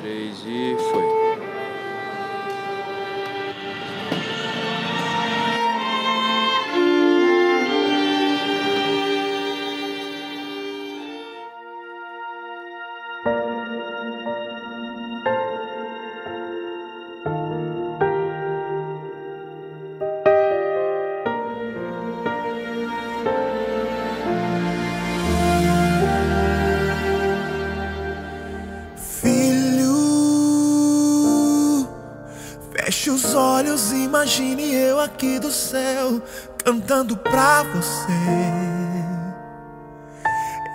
três e foi. Os olhos, imagine eu aqui do céu cantando pra você.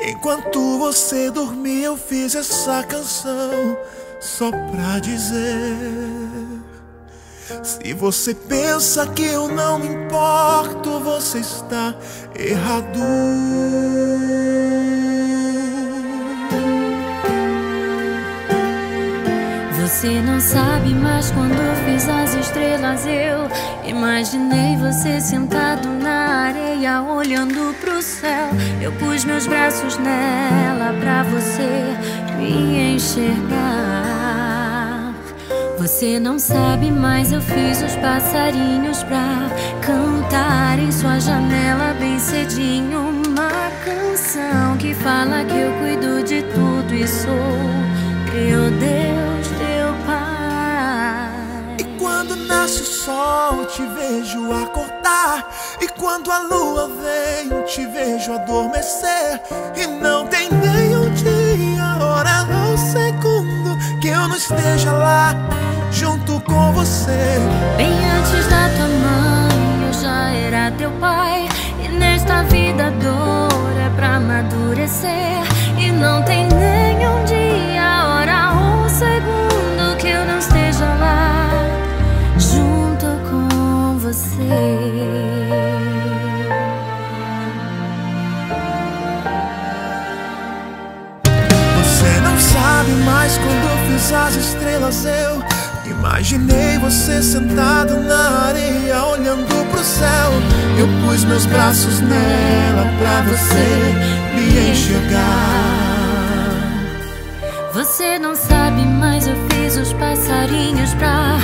Enquanto você dormia, eu fiz essa canção só pra dizer. Se você pensa que eu não me importo, você está errado. Você não sabe, mas quando fiz as estrelas eu imaginei você sentado na areia olhando pro céu. Eu pus meus braços nela pra você me enxergar. Você não sabe, mas eu fiz os passarinhos pra cantar em sua janela bem cedinho uma canção que fala que eu cuido de tudo e sou teu Deus. Nasce o sol, te vejo acordar. E quando a lua vem, te vejo adormecer. E não tem nem um dia, hora ou segundo que eu não esteja lá, junto com você. Bem antes da tua mãe, eu já era teu pai. E nesta vida dor é pra amadurecer. E não tem sabe, mas quando eu fiz as estrelas eu imaginei você sentado na areia olhando pro céu. Eu pus meus braços nela pra você me enxergar. Você não sabe, mas eu fiz os passarinhos pra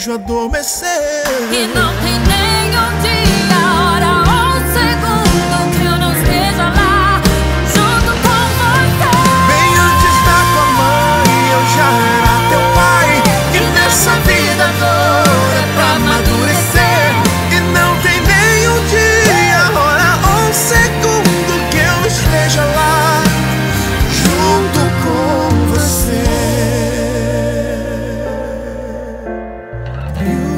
vejo adormecer. E não tem nem onde you